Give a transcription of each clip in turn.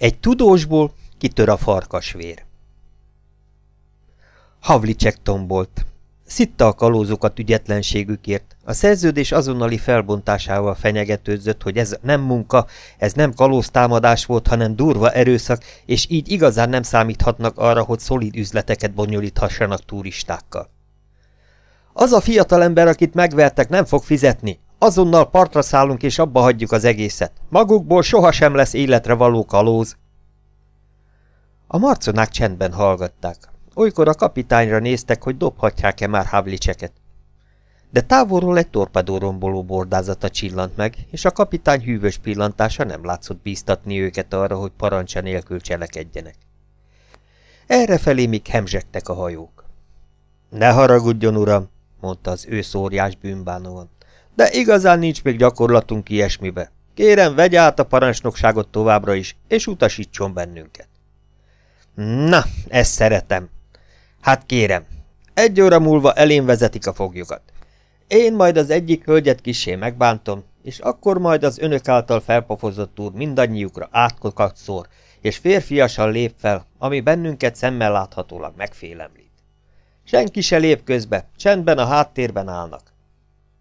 Egy tudósból kitör a farkasvér. Havlicek tombolt. Szitta a kalózokat ügyetlenségükért. A szerződés azonnali felbontásával fenyegetődzött, hogy ez nem munka, ez nem kalóztámadás volt, hanem durva erőszak, és így igazán nem számíthatnak arra, hogy szolid üzleteket bonyolíthassanak turistákkal. Az a fiatalember, akit megvertek, nem fog fizetni. Azonnal partra szállunk, és abba hagyjuk az egészet. Magukból sohasem lesz életre való kalóz. A marconák csendben hallgatták. Olykor a kapitányra néztek, hogy dobhatják-e már Havlicseket. De távolról egy torpedóromboló bordázata csillant meg, és a kapitány hűvös pillantása nem látszott bíztatni őket arra, hogy parancsa nélkül cselekedjenek. Errefelé még hemzsegtek a hajók. Ne haragudjon, uram, mondta az ő szóriás bűnbánóan. De igazán nincs még gyakorlatunk ilyesmibe. Kérem, vegye át a parancsnokságot továbbra is, és utasítson bennünket. Na, ezt szeretem. Hát kérem, egy óra múlva elén vezetik a foglyokat. Én majd az egyik hölgyet kisé megbántom, és akkor majd az önök által felpofozott úr mindannyiukra átkokat szór, és férfiasan lép fel, ami bennünket szemmel láthatólag megfélemlít. Senki se lép közbe, csendben a háttérben állnak.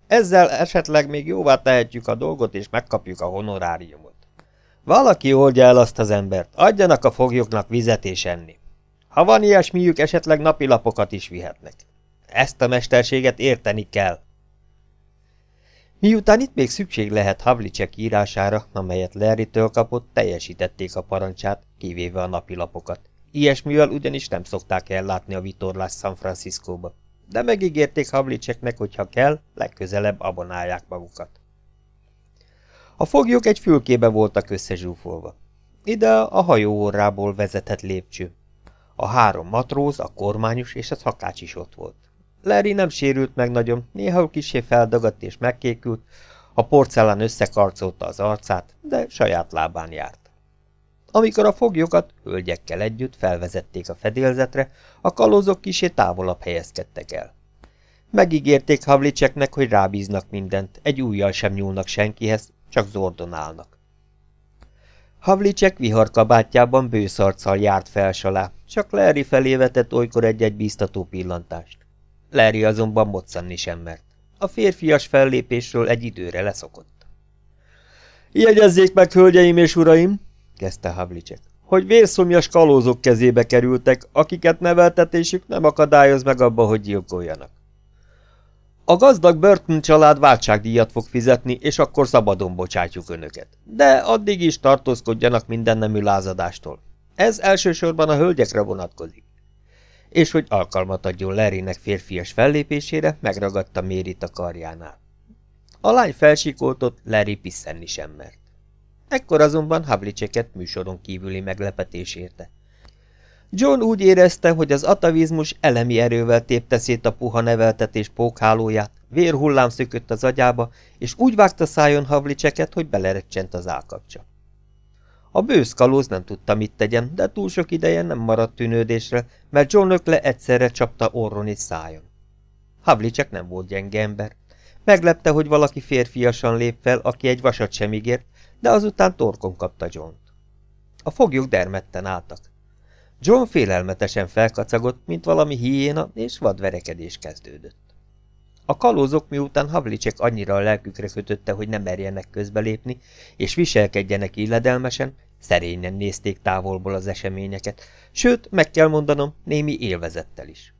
Ezzel esetleg még jóvá tehetjük a dolgot, és megkapjuk a honoráriumot. Valaki oldja el azt az embert, adjanak a foglyoknak vizet és enni. Ha van ilyesmiük, esetleg napilapokat is vihetnek. Ezt a mesterséget érteni kell. Miután itt még szükség lehet Havlicek írására, amelyet Larry-től kapott, teljesítették a parancsát, kivéve a napilapokat. Ilyesmivel ugyanis nem szokták ellátni a vitorlás San Franciscóba. De megígérték Havlicseknek, hogy ha kell, legközelebb abonálják magukat. A foglyok egy fülkébe voltak összezsúfolva. Ide a hajó orrából vezetett lépcső. A három matróz, a kormányos és a szakács is ott volt. Larry nem sérült meg nagyon, néha kisé feldagadt és megkékült, a porcelán összekarcolta az arcát, de saját lábán járt. Amikor a foglyokat hölgyekkel együtt felvezették a fedélzetre, a kalózok kisé távolabb helyezkedtek el. Megígérték Havlicseknek, hogy rábíznak mindent, egy újjal sem nyúlnak senkihez, csak zordon állnak. Havlicek viharkabátjában bőszarccal járt felsalá, csak Larry felé vetett olykor egy-egy bíztató pillantást. Larry azonban moccanni sem mert. A férfias fellépésről egy időre leszokott. Jegyezzék meg, hölgyeim és uraim, kezdte Havlicek, hogy vérszomjas kalózok kezébe kerültek, akiket neveltetésük nem akadályoz meg abba, hogy gyilkoljanak. A gazdag Burton család váltságdíjat fog fizetni, és akkor szabadon bocsátjuk önöket. De addig is tartózkodjanak mindennemű lázadástól. Ez elsősorban a hölgyekre vonatkozik. És hogy alkalmat adjon Larrynek férfias fellépésére, megragadta Mérit a karjánál. A lány felsikoltott, Larry pisszenni sem mert. Ekkor azonban Havliceket műsoron kívüli meglepetés érte. John úgy érezte, hogy az atavizmus elemi erővel tépte szét a puha neveltetés pókhálóját, vérhullám szökött az agyába, és úgy vágta szájon Havlicseket, hogy belerecsent az állkapcsa. A bősz kalóz nem tudta, mit tegyen, de túl sok ideje nem maradt tűnődésre, mert John ökle egyszerre csapta orron és szájon. Havlicek nem volt gyenge ember. Meglepte, hogy valaki férfiasan lép fel, aki egy vasat sem ígért, de azután torkon kapta John-t. A foglyok dermedten álltak. John félelmetesen felkacagott, mint valami hiéna, és vadverekedés kezdődött. A kalózok miután Havlicek annyira a lelkükre kötötte, hogy nem merjenek közbelépni, és viselkedjenek illedelmesen, szerényen nézték távolból az eseményeket, sőt, meg kell mondanom, némi élvezettel is.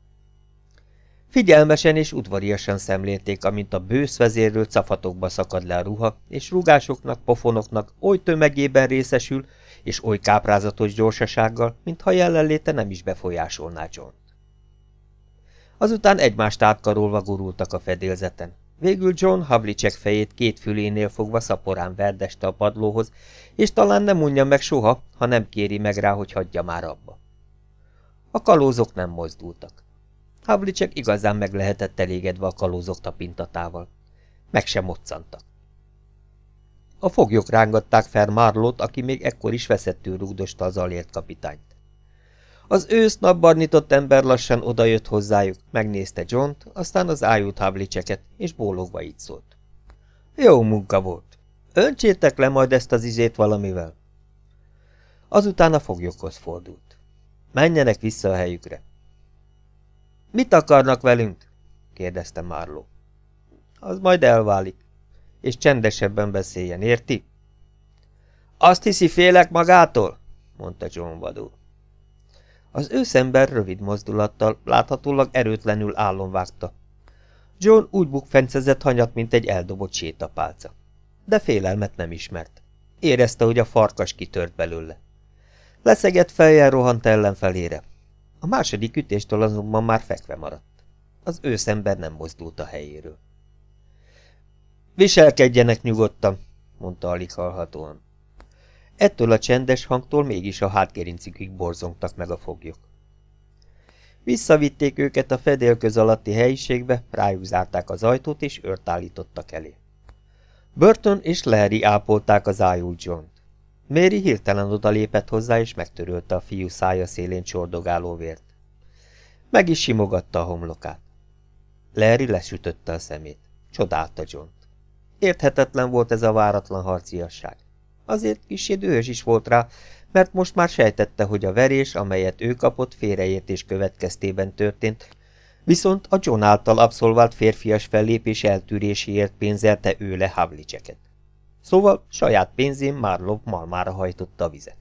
Figyelmesen és udvariasan szemlélték, amint a bősz vezérről cafatokba szakad le a ruha, és rugásoknak, pofonoknak oly tömegében részesül, és oly káprázatos gyorsasággal, mintha jelenléte nem is befolyásolná john Azután egymást átkarolva gurultak a fedélzeten. Végül John Havlicek fejét két fülénél fogva szaporán verdeste a padlóhoz, és talán nem mondja meg soha, ha nem kéri meg rá, hogy hagyja már abba. A kalózok nem mozdultak. Havlicek igazán meg lehetett elégedve a kalózok tapintatával. Meg sem moccantak. A foglyok rángatták fel Marlót, aki még ekkor is veszettül rúgdosta az alért kapitányt. Az ősz napbarnitott ember lassan odajött hozzájuk, megnézte john aztán az ájút Havlicseket, és bólogva így szólt. Jó munka volt. Öntsétek le majd ezt az izét valamivel. Azután a foglyokhoz fordult. Menjenek vissza a helyükre. Mit akarnak velünk? kérdezte Márló. Az majd elválik. És csendesebben beszéljen, érti? Azt hiszi, félek magától? mondta John vadul. Az őszember rövid mozdulattal, láthatólag erőtlenül állon vágta. John úgy bukfencezett hanyat, mint egy eldobott sétapálca. De félelmet nem ismert. Érezte, hogy a farkas kitört belőle. Leszegett fejjel rohant ellenfelére. A második ütéstől azonban már fekve maradt. Az őszember nem mozdult a helyéről. Viselkedjenek nyugodtan, mondta alig hallhatóan. Ettől a csendes hangtól mégis a hátgerincükig borzongtak meg a foglyok. Visszavitték őket a fedélköz alatti helyiségbe, rájuk zárták az ajtót, és őrt állítottak elé. Burton és Larry ápolták az ájú John-t. Mary hirtelen odalépett hozzá, és megtörölte a fiú szája szélén csordogáló vért. Meg is simogatta a homlokát. Larry lesütötte a szemét. Csodálta john -t. Érthetetlen volt ez a váratlan harciasság. Azért kicsi dühös is volt rá, mert most már sejtette, hogy a verés, amelyet ő kapott, félreértés következtében történt, viszont a John által abszolvált férfias fellépés eltűréséért pénzelte ő le Havlicseket. Szóval saját pénzén Marlov malmára hajtotta a vizet.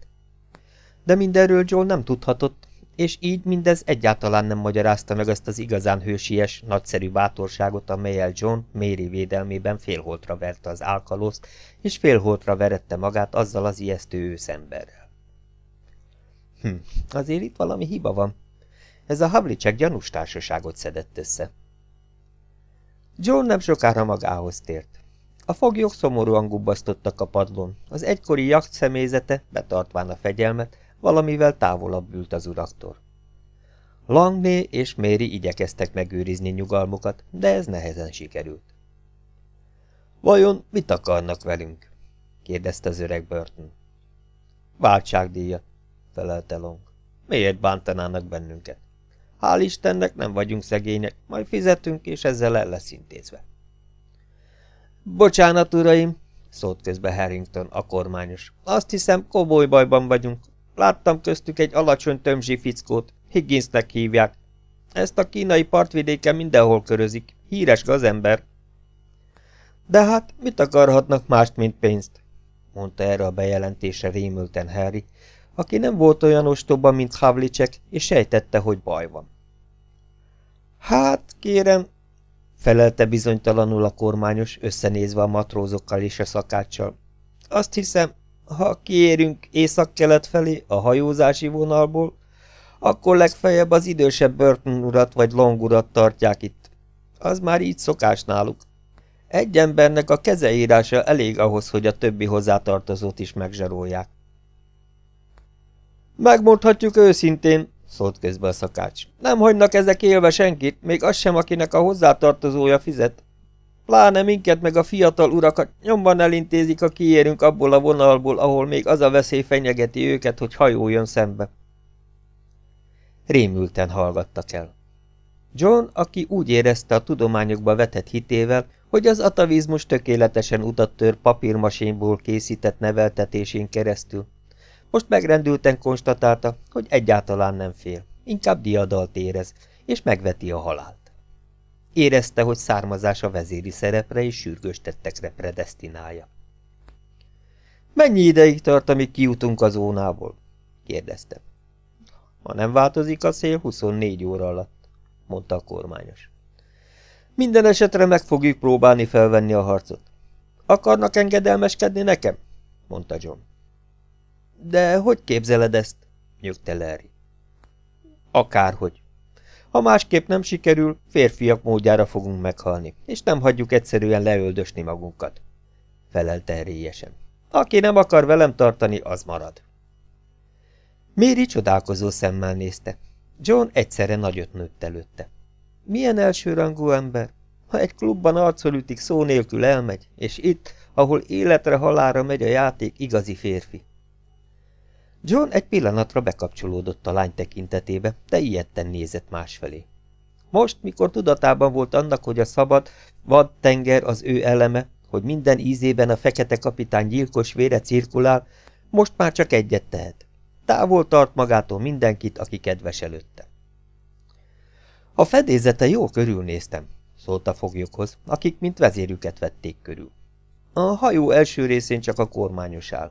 De mindenről Joel nem tudhatott, és így mindez egyáltalán nem magyarázta meg azt az igazán hősies, nagyszerű bátorságot, amelyel John Mary védelmében félholtra verte az álkalózt, és félholtra verette magát azzal az ijesztő őszemberrel. Hm, azért itt valami hiba van. Ez a Havlicek gyanús társaságot szedett össze. John nem sokára magához tért. A foglyok szomorúan gubbasztottak a padlón, az egykori jakt személyzete, betartván a fegyelmet, valamivel távolabb ült az uraktól. Langné és Méri igyekeztek megőrizni nyugalmukat, de ez nehezen sikerült. Vajon mit akarnak velünk? kérdezte az öreg Burton. Váltságdíjat, felelte Long. Miért bántanának bennünket? Hál' Istennek nem vagyunk szegények, majd fizetünk, és ezzel el lesz intézve. Bocsánat, uraim, szólt közbe Harrington, a kormányos. Azt hiszem, komoly bajban vagyunk. Láttam köztük egy alacsony tömzsi fickót, Higginsnek hívják. Ezt a kínai partvidéken mindenhol körözik. Híres gazember. De hát mit akarhatnak mást, mint pénzt? mondta erre a bejelentésre rémülten Harry, aki nem volt olyan ostoba, mint Havlicek, és sejtette, hogy baj van. Hát, kérem, felelte bizonytalanul a kormányos, összenézve a matrózokkal és a szakáccsal. Azt hiszem, ha kiérünk észak-kelet felé a hajózási vonalból, akkor legfeljebb az idősebb Burton urat vagy Long urat tartják itt. Az már így szokás náluk. Egy embernek a kezeírása elég ahhoz, hogy a többi hozzátartozót is megzsarolják. Megmondhatjuk őszintén, szólt közbe a szakács. Nem hagynak ezek élve senkit, még az sem, akinek a hozzátartozója fizet. Pláne minket meg a fiatal urakat nyomban elintézik, a kiérünk abból a vonalból, ahol még az a veszély fenyegeti őket, hogy hajó jön szembe. Rémülten hallgattak el. John, aki úgy érezte a tudományokba vetett hitével, hogy az atavizmus tökéletesen utat tör papírmasényból készített neveltetésén keresztül, most megrendülten konstatálta, hogy egyáltalán nem fél, inkább diadalt érez, és megveti a halált. Érezte, hogy származása vezéri szerepre és sürgős tettekre predestinálja. Mennyi ideig tart, amíg kijutunk a zónából? kérdezte. Ha nem változik a szél, 24 óra alatt, mondta a kormányos. Minden esetre meg fogjuk próbálni felvenni a harcot. Akarnak engedelmeskedni nekem? mondta John. De hogy képzeled ezt? nyögte Larry. Akárhogy. Ha másképp nem sikerül, férfiak módjára fogunk meghalni, és nem hagyjuk egyszerűen leöldösni magunkat. Felelte erélyesen. Aki nem akar velem tartani, az marad. Méri csodálkozó szemmel nézte. John egyszerre nagyot nőtt előtte. Milyen elsőrangú ember? Ha egy klubban arcol ütik, szó nélkül elmegy, és itt, ahol életre halára megy a játék, igazi férfi. John egy pillanatra bekapcsolódott a lány tekintetébe, de ilyetten nézett másfelé. Most, mikor tudatában volt annak, hogy a szabad, vad tenger az ő eleme, hogy minden ízében a fekete kapitány gyilkos vére cirkulál, most már csak egyet tehet. Távol tart magától mindenkit, aki kedves előtte. A fedézete jó körülnéztem, szólt a foglyokhoz, akik mint vezérüket vették körül. A hajó első részén csak a kormányos áll.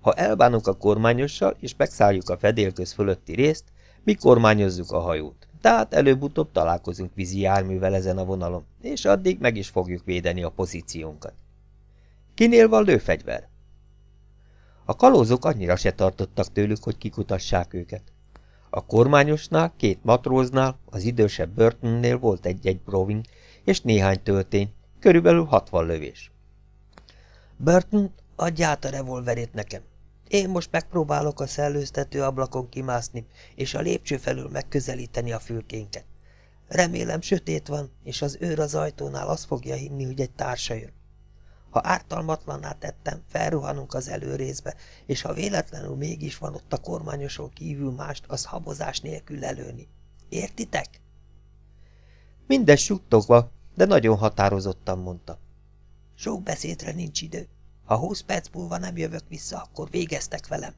Ha elbánunk a kormányossal, és megszálljuk a fedélköz fölötti részt, mi kormányozzuk a hajót. Tehát előbb-utóbb találkozunk vízi járművel ezen a vonalon, és addig meg is fogjuk védeni a pozíciónkat. Kinél van lőfegyver? A kalózok annyira se tartottak tőlük, hogy kikutassák őket. A kormányosnál, két matróznál, az idősebb Burtonnél volt egy-egy broving és néhány töltény, körülbelül hatvan lövés. Burton, adj át a revolverét nekem. Én most megpróbálok a szellőztető ablakon kimászni, és a lépcső felül megközelíteni a fülkénket. Remélem sötét van, és az őr az ajtónál azt fogja hinni, hogy egy társa jön. Ha ártalmatlanná tettem, felruhanunk az előrészbe, és ha véletlenül mégis van ott a kormányoson kívül mást, az habozás nélkül lelőni. Értitek? Mindes suttogva, de nagyon határozottan mondta. Sok beszédre nincs idő. Ha húsz perc múlva nem jövök vissza, akkor végeztek velem.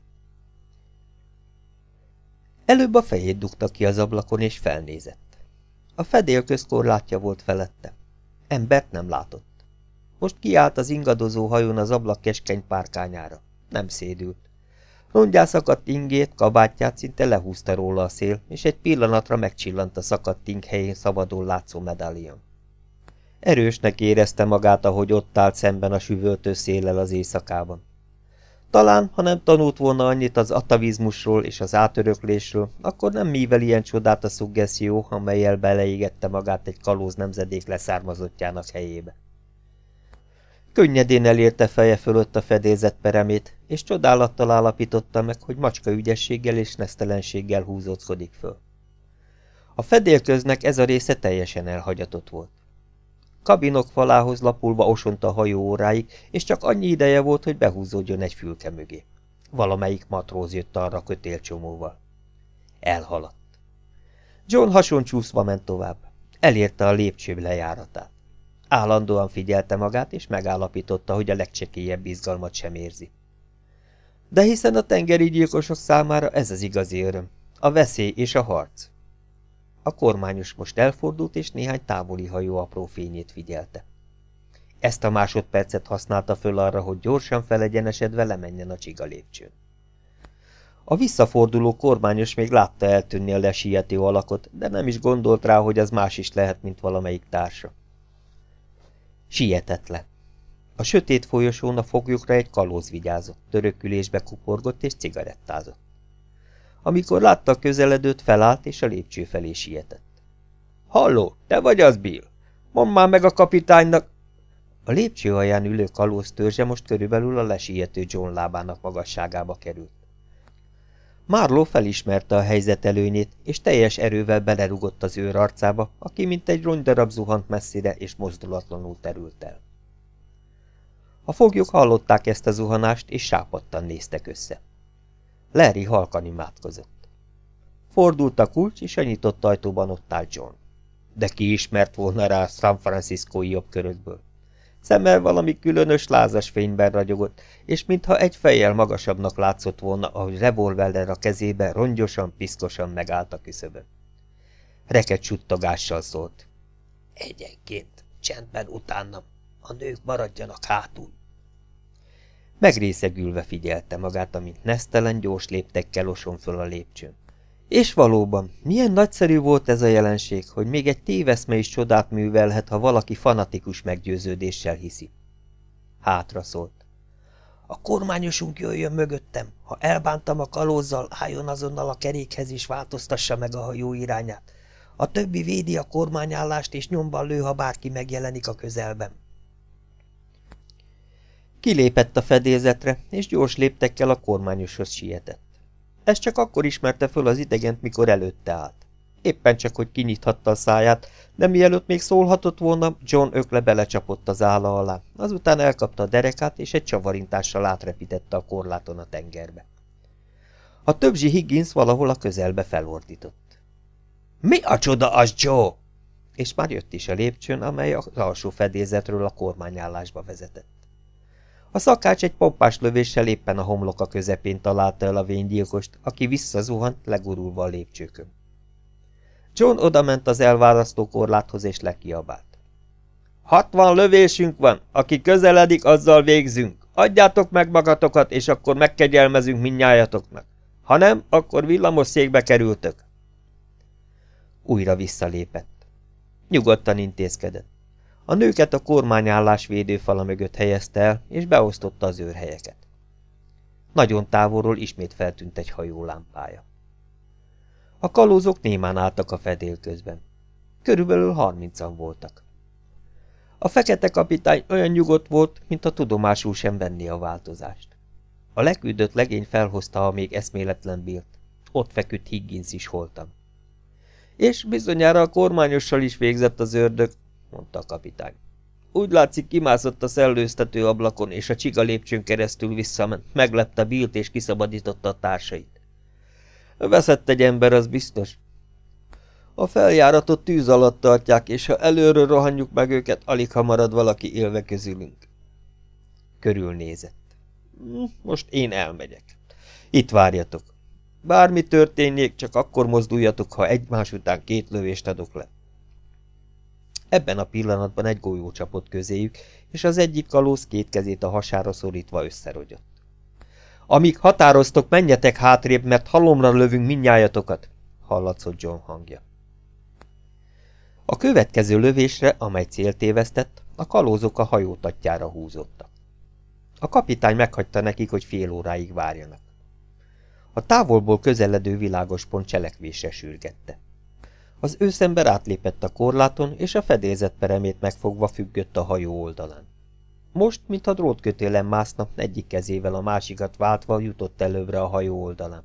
Előbb a fejét dugta ki az ablakon, és felnézett. A fedél közkorlátja volt felette. Embert nem látott. Most kiállt az ingadozó hajón az ablak keskeny párkányára. Nem szédült. Rongyá szakadt ingét, kabátját szinte lehúzta róla a szél, és egy pillanatra megcsillant a szakadt ing helyén szabadon látszó medálion. Erősnek érezte magát, ahogy ott állt szemben a süvöltő széllel az éjszakában. Talán, ha nem tanult volna annyit az atavizmusról és az átöröklésről, akkor nem mivel ilyen csodát a szuggeszió, amelyel beleégette magát egy kalóz nemzedék leszármazottjának helyébe. Könnyedén elérte feje fölött a fedélzet peremét, és csodálattal állapította meg, hogy macska ügyességgel és nesztelenséggel húzóckodik föl. A fedélköznek ez a része teljesen elhagyatott volt. Kabinok falához lapulva osont a hajó óráig, és csak annyi ideje volt, hogy behúzódjon egy fülke mögé. Valamelyik matróz jött arra kötélcsomóval. Elhaladt. John hasoncsúszva ment tovább. Elérte a lépcső lejáratát. Állandóan figyelte magát, és megállapította, hogy a legcsekélyebb izgalmat sem érzi. De hiszen a tengeri gyilkosok számára ez az igazi öröm, a veszély és a harc. A kormányos most elfordult, és néhány távoli hajó apró fényét figyelte. Ezt a másodpercet használta föl arra, hogy gyorsan felegyenesedve lemenjen a csiga lépcsőn. A visszaforduló kormányos még látta eltűnni a lesiető alakot, de nem is gondolt rá, hogy az más is lehet, mint valamelyik társa. Sietett le. A sötét folyosón a foglyokra egy kalóz vigyázott, törökülésbe kuporgott és cigarettázott. Amikor látta közeledőt, felállt és a lépcső felé sietett. Halló, te vagy az, Bill? Mondd már meg a kapitánynak! A lépcső alján ülő kalóz törzse most körülbelül a lesiető John lábának magasságába került. Marlow felismerte a helyzet előnyét, és teljes erővel belerugott az őr arcába, aki mint egy rongydarab zuhant messzire, és mozdulatlanul terült el. A foglyok hallották ezt a zuhanást, és sápadtan néztek össze. Larry halkan imádkozott. Fordult a kulcs, és a nyitott ajtóban ott állt John. De ki ismert volna rá San Franciscói jobb körökből? Szemmel valami különös lázas fényben ragyogott, és mintha egy fejjel magasabbnak látszott volna, ahogy revolver a kezébe rongyosan, piszkosan megállt a küszöbön. Reket suttogással szólt. Egyenként, csendben utánam, a nők maradjanak hátul. Megrészegülve figyelte magát, amint nesztelen gyors léptekkel oson föl a lépcsőn. És valóban, milyen nagyszerű volt ez a jelenség, hogy még egy téveszme is csodát művelhet, ha valaki fanatikus meggyőződéssel hiszi. Hátra szólt. A kormányosunk jöjjön mögöttem. Ha elbántam a kalózzal, álljon azonnal a kerékhez és változtassa meg a hajó irányát. A többi védi a kormányállást és nyomban lő, ha bárki megjelenik a közelben. Kilépett a fedélzetre, és gyors léptekkel a kormányoshoz sietett. Ez csak akkor ismerte föl az idegent, mikor előtte állt. Éppen csak, hogy kinyithatta a száját, de mielőtt még szólhatott volna, John ökle belecsapott az álla alá, azután elkapta a derekát, és egy csavarintással átrepítette a korláton a tengerbe. A többzsi Higgins valahol a közelbe felordított. – Mi a csoda az, Joe? És már jött is a lépcsőn, amely az alsó fedélzetről a kormányállásba vezetett. A szakács egy pompás lövéssel éppen a homloka közepén találta el a vénygyilkost, aki visszazuhant, legurulva a lépcsőkön. John odament az elválasztó korláthoz és lekiabált. Hatvan lövésünk van, aki közeledik, azzal végzünk. Adjátok meg magatokat, és akkor megkegyelmezünk minnyájatoknak. Ha nem, akkor villamos székbe kerültök. Újra visszalépett. Nyugodtan intézkedett. A nőket a kormányállás védőfala mögött helyezte el, és beosztotta az őrhelyeket. Nagyon távolról ismét feltűnt egy hajó lámpája. A kalózok némán álltak a fedél közben. Körülbelül harmincan voltak. A fekete kapitány olyan nyugodt volt, mint a tudomásul sem venni a változást. A leküldött legény felhozta a még eszméletlen Bilt. Ott feküdt Higgins is holtan. És bizonyára a kormányossal is végzett az ördög, mondta a kapitány. Úgy látszik, kimászott a szellőztető ablakon, és a csiga lépcsőn keresztül visszament, meglepte Bilt és kiszabadította a társait. Veszett egy ember, az biztos. A feljáratot tűz alatt tartják, és ha előről rohanjuk meg őket, alig ha marad valaki élve közülünk. Körülnézett. Hm, most én elmegyek. Itt várjatok. Bármi történjék, csak akkor mozduljatok, ha egymás után két lövést adok le. Ebben a pillanatban egy golyó csapott közéjük, és az egyik kalóz két kezét a hasára szorítva összerogyott. Amíg határoztok, menjetek hátrébb, mert halomra lövünk minnyájatokat, hallatszott John hangja. A következő lövésre, amely célt évesztett, a kalózok a hajótatjára húzottak. A kapitány meghagyta nekik, hogy fél óráig várjanak. A távolból közeledő világos pont cselekvésre sürgette. Az őszember átlépett a korláton, és a fedélzet peremét megfogva függött a hajó oldalán. Most, mintha drótkötélen mászna, egyik kezével a másikat váltva jutott előbbre a hajó oldalán.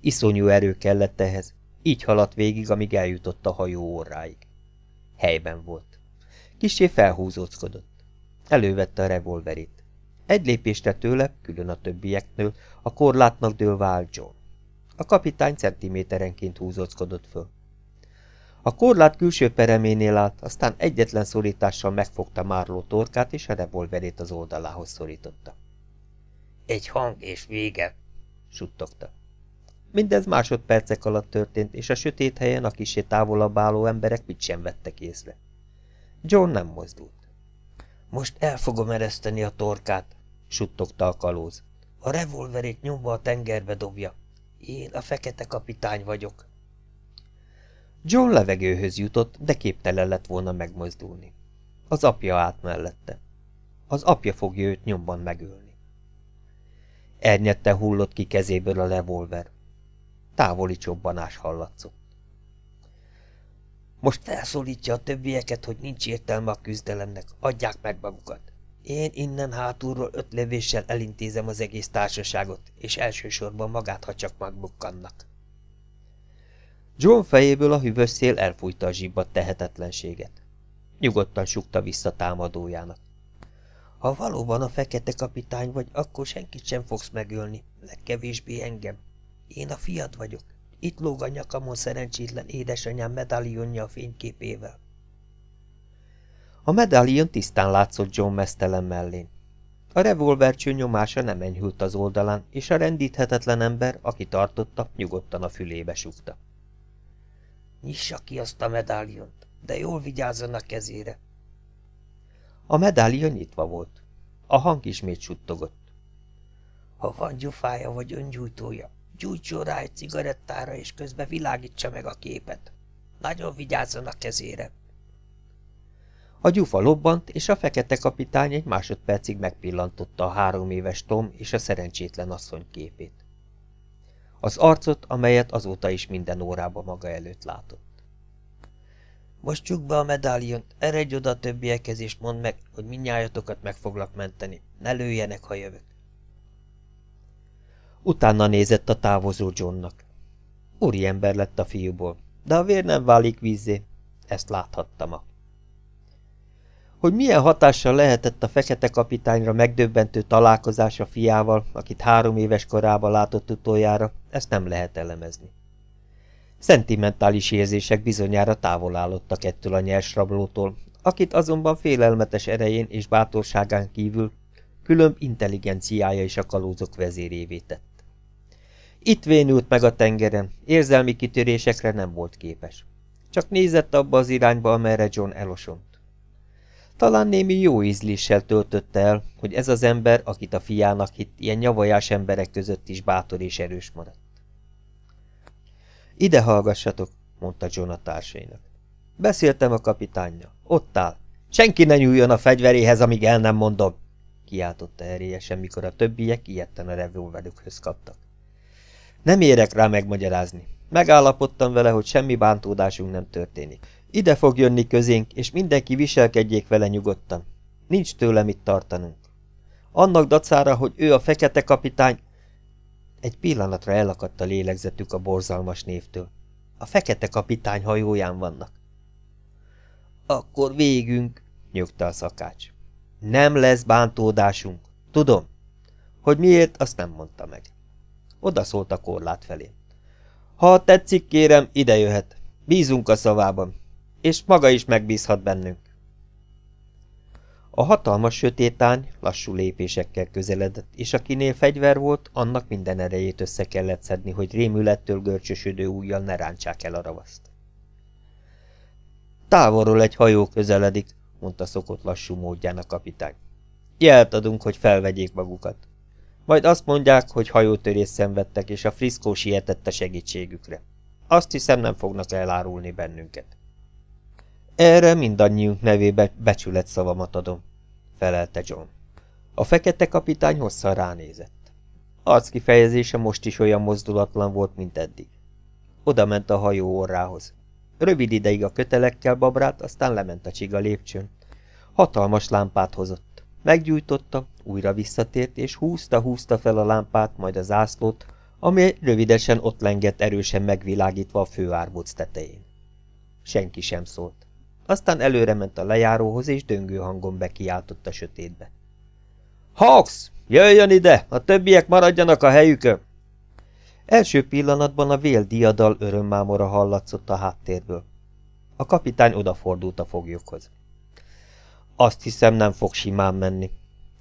Iszonyú erő kellett ehhez, így haladt végig, amíg eljutott a hajó orráig. Helyben volt. Kisé felhúzóckodott. Elővette a revolverét. Egy lépésre tőle, külön a többieknől, a korlátnak dőlve állt John. A kapitány centiméterenként húzóckodott föl. A korlát külső pereménél állt, aztán egyetlen szorítással megfogta Márló torkát, és a revolverét az oldalához szorította. Egy hang és vége, suttogta. Mindez másodpercek alatt történt, és a sötét helyen a kisé távolabb álló emberek mit sem vettek észre. John nem mozdult. Most el fogom ereszteni a torkát, suttogta a kalóz. A revolverét nyomva a tengerbe dobja. Én a fekete kapitány vagyok. John levegőhöz jutott, de képtelen lett volna megmozdulni. Az apja állt mellette. Az apja fogja őt nyomban megölni. Ernyette hullott ki kezéből a revolver. Távoli csobbanás hallatszott. Most felszólítja a többieket, hogy nincs értelme a küzdelemnek, adják meg magukat. Én innen hátulról öt lövéssel elintézem az egész társaságot, és elsősorban magát, ha csak magbukkannak. John fejéből a hűvös szél elfújta a zsibbat tehetetlenséget. Nyugodtan sukta vissza támadójának. Ha valóban a fekete kapitány vagy, akkor senkit sem fogsz megölni, legkevésbé engem. Én a fiad vagyok. Itt lóg a nyakamon szerencsétlen édesanyám medálionja a fényképével. A medálion tisztán látszott John mesztelen mellén. A revolvercső nyomása nem enyhült az oldalán, és a rendíthetetlen ember, aki tartotta, nyugodtan a fülébe sukta. Nyissa ki azt a medáliont, de jól vigyázzon a kezére. A medálion nyitva volt. A hang ismét suttogott. Ha van gyufája vagy öngyújtója, gyújtson rá egy cigarettára, és közben világítsa meg a képet. Nagyon vigyázzon a kezére. A gyufa lobbant, és a fekete kapitány egy másodpercig megpillantotta a három éves Tom és a szerencsétlen asszony képét. Az arcot, amelyet azóta is minden órában maga előtt látott. Most csuk be a medáliont, eredj oda a többiekhez, és mondd meg, hogy minnyájatokat meg foglak menteni. Ne lőjenek, ha jövök. Utána nézett a távozó Johnnak. Úri ember lett a fiúból, de a vér nem válik vízzé. Ezt láthatta ma. Hogy milyen hatással lehetett a fekete kapitányra megdöbbentő találkozás a fiával, akit három éves korában látott utoljára, ezt nem lehet elemezni. Szentimentális érzések bizonyára távol állottak ettől a nyers rablótól, akit azonban félelmetes erején és bátorságán kívül különb intelligenciája is a kalózok vezérévé tett. Itt vénült meg a tengeren, érzelmi kitörésekre nem volt képes. Csak nézett abba az irányba, amerre John elosont. Talán némi jó ízléssel töltötte el, hogy ez az ember, akit a fiának hitt, ilyen nyavajás emberek között is bátor és erős maradt. Ide hallgassatok, mondta John a társainak. Beszéltem a kapitánja. Ott áll. Senki ne nyúljon a fegyveréhez, amíg el nem mondom, kiáltotta erélyesen, mikor a többiek ilyetten a revolverükhöz kaptak. Nem érek rá megmagyarázni. Megállapodtam vele, hogy semmi bántódásunk nem történik. Ide fog jönni közénk, és mindenki viselkedjék vele nyugodtan. Nincs tőle mit tartanunk. Annak dacára, hogy ő a fekete kapitány... Egy pillanatra elakadt a lélegzetük a borzalmas névtől. A fekete kapitány hajóján vannak. Akkor végünk, nyugta a szakács. Nem lesz bántódásunk. Tudom. Hogy miért, azt nem mondta meg. Oda szólt a korlát felé. Ha tetszik, kérem, ide jöhet. Bízunk a szavában. És maga is megbízhat bennünk. A hatalmas sötétány lassú lépésekkel közeledett, és akinél fegyver volt, annak minden erejét össze kellett szedni, hogy rémülettől görcsösödő ujjal ne rántsák el a ravaszt. Távolról egy hajó közeledik, mondta szokott lassú módján a kapitány. Jelt adunk, hogy felvegyék magukat. Majd azt mondják, hogy hajótörés szenvedtek, és a friszkó sietett a segítségükre. Azt hiszem, nem fognak elárulni bennünket. Erre mindannyiunk nevébe becsület szavamat adom, felelte John. A fekete kapitány hosszan ránézett. Arc kifejezése most is olyan mozdulatlan volt, mint eddig. Oda ment a hajó orrához. Rövid ideig a kötelekkel babrált, aztán lement a csiga lépcsőn. Hatalmas lámpát hozott. Meggyújtotta, újra visszatért, és húzta-húzta fel a lámpát, majd a zászlót, ami rövidesen ott lengett erősen megvilágítva a főárbóc tetején. Senki sem szólt. Aztán előre ment a lejáróhoz, és döngő hangon bekiáltott a sötétbe. Hawks, jöjjön ide, a többiek maradjanak a helyükön! Első pillanatban a vél diadal örömmámora hallatszott a háttérből. A kapitány odafordult a foglyokhoz. Azt hiszem, nem fog simán menni.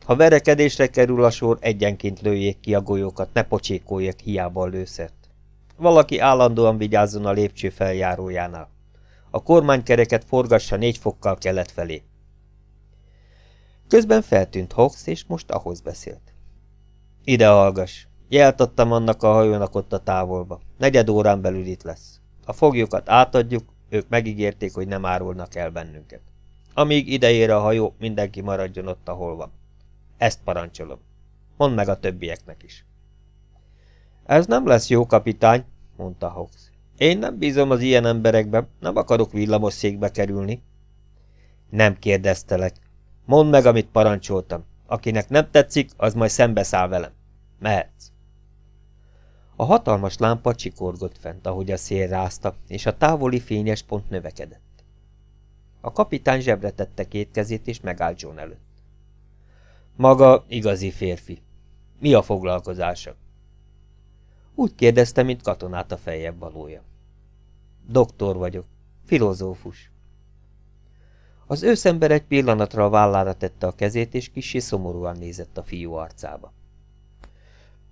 Ha verekedésre kerül a sor, egyenként lőjék ki a golyókat, ne pocsékoljak hiába a lőszert. Valaki állandóan vigyázzon a lépcső feljárójánál. A kormánykereket forgassa négy fokkal kelet felé. Közben feltűnt Hawks, és most ahhoz beszélt. Ide hallgass! Jelt adtam annak a hajónak ott a távolba. Negyed órán belül itt lesz. A foglyokat átadjuk, ők megígérték, hogy nem árulnak el bennünket. Amíg ideér a hajó, mindenki maradjon ott, ahol van. Ezt parancsolom. Mondd meg a többieknek is. Ez nem lesz jó, kapitány, mondta Hawks. Én nem bízom az ilyen emberekbe, nem akarok villamos székbe kerülni. Nem kérdeztelek. Mondd meg, amit parancsoltam. Akinek nem tetszik, az majd szembeszáll velem. Mehetsz. A hatalmas lámpa csikorgott fent, ahogy a szél rázta, és a távoli fényes pont növekedett. A kapitány zsebre tette két kezét, és megállt John előtt. Maga igazi férfi. Mi a foglalkozása? Úgy kérdezte, mint katonát a fejebb valója. Doktor vagyok. Filozófus. Az őszember egy pillanatra a vállára tette a kezét, és kissé szomorúan nézett a fiú arcába.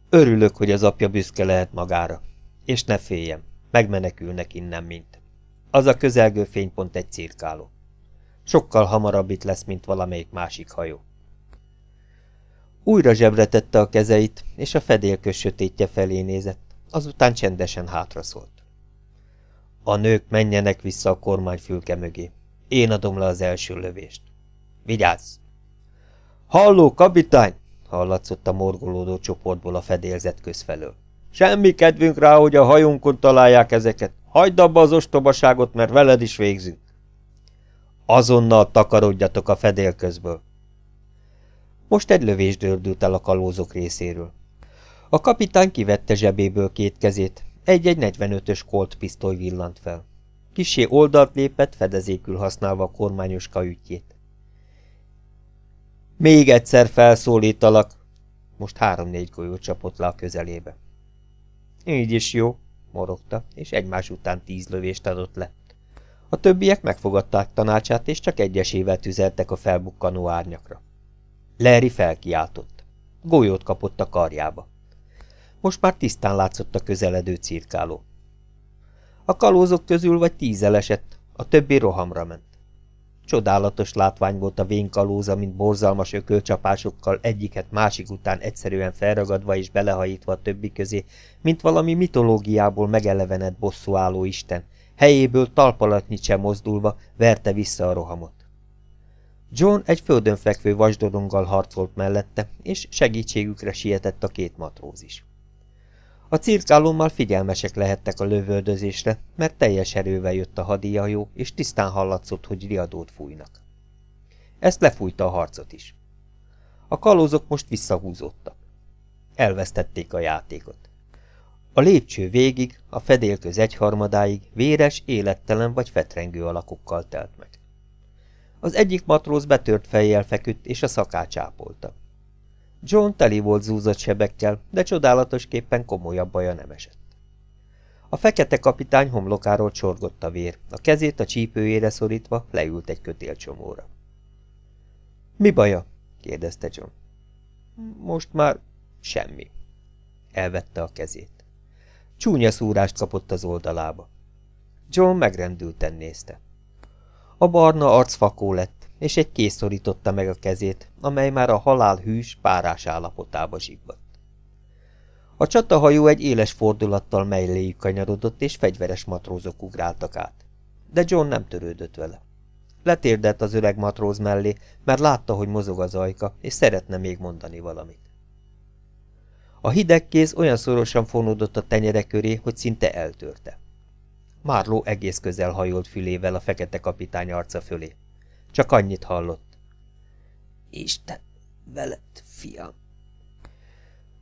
Örülök, hogy az apja büszke lehet magára. És ne féljem, megmenekülnek innen mint. Az a közelgő fénypont egy cirkáló. Sokkal hamarabb itt lesz, mint valamelyik másik hajó. Újra zsebre tette a kezeit, és a fedélkös sötétje felé nézett, azután csendesen hátraszólt. A nők menjenek vissza a kormányfülke mögé. Én adom le az első lövést. Vigyázz! Halló, kapitány! hallatszott a morgolódó csoportból a fedélzet közfelől. Semmi kedvünk rá, hogy a hajunkon találják ezeket. Hagyd abba az ostobaságot, mert veled is végzünk. Azonnal takarodjatok a fedél közből. Most egy lövés dördült el a kalózok részéről. A kapitány kivette zsebéből két kezét, egy-egy 45-ös kolt pisztoly villant fel. Kisé oldalt lépett, fedezékül használva a kormányos ügyjét. Még egyszer felszólítalak. Most három-négy golyó csapott le a közelébe. Így is jó, morogta, és egymás után tíz lövést adott le. A többiek megfogadták tanácsát, és csak egyesével tüzeltek a felbukkanó árnyakra. Larry felkiáltott. Golyót kapott a karjába. Most már tisztán látszott a közeledő cirkáló. A kalózok közül vagy tíz elesett, a többi rohamra ment. Csodálatos látvány volt a vénkalóza, mint borzalmas ökölcsapásokkal egyiket másik után egyszerűen felragadva és belehajítva a többi közé, mint valami mitológiából megelevenett bosszúálló isten, helyéből talpalatnyi sem mozdulva verte vissza a rohamot. John egy földön fekvő vasdoronggal harcolt mellette, és segítségükre sietett a két matróz is. A cirkálommal figyelmesek lehettek a lövöldözésre, mert teljes erővel jött a hadijajó, és tisztán hallatszott, hogy riadót fújnak. Ezt lefújta a harcot is. A kalózok most visszahúzódtak. Elvesztették a játékot. A lépcső végig, a fedélköz egyharmadáig véres, élettelen vagy fetrengő alakokkal telt meg. Az egyik matróz betört fejjel feküdt, és a szakács ápolta. John teli volt zúzott sebekkel, de csodálatosképpen komolyabb baja nem esett. A fekete kapitány homlokáról csorgott a vér, a kezét a csípőjére szorítva leült egy kötélcsomóra. Mi baja? kérdezte John. Most már semmi. Elvette a kezét. Csúnya szúrást kapott az oldalába. John megrendülten nézte. A barna arc fakó lett, és egy kész szorította meg a kezét, amely már a halál hűs, párás állapotába zsibbadt. A csatahajó egy éles fordulattal melléjük kanyarodott, és fegyveres matrózok ugráltak át. De John nem törődött vele. Letérdett az öreg matróz mellé, mert látta, hogy mozog az ajka, és szeretne még mondani valamit. A hideg kéz olyan szorosan fonódott a tenyere köré, hogy szinte eltörte. Márló egész közel hajolt fülével a fekete kapitány arca fölé. Csak annyit hallott. Isten veled, fiam.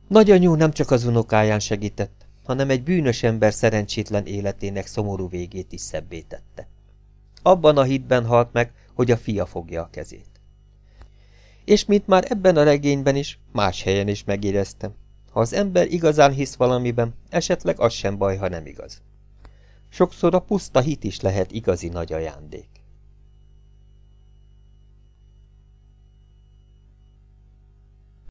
Nagyanyú nem csak az unokáján segített, hanem egy bűnös ember szerencsétlen életének szomorú végét is szebbé tette. Abban a hitben halt meg, hogy a fia fogja a kezét. És mint már ebben a regényben is, más helyen is megéreztem, ha az ember igazán hisz valamiben, esetleg az sem baj, ha nem igaz. Sokszor a puszta hit is lehet igazi nagy ajándék.